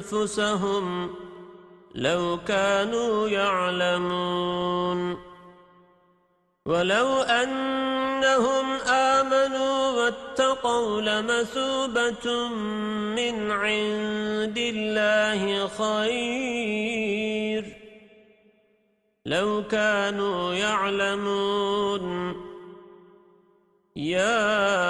أنفسهم لو كانوا يعلمون. ولو أنهم آمنوا واتقوا لمثوبة من عند الله خير. لو كانوا يعلمون. يا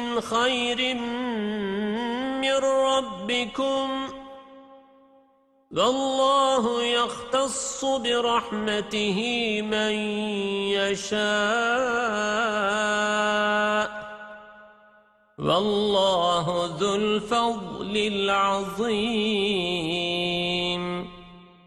من خير من ربكم والله يختص برحمته من يشاء والله ذو الفضل العظيم.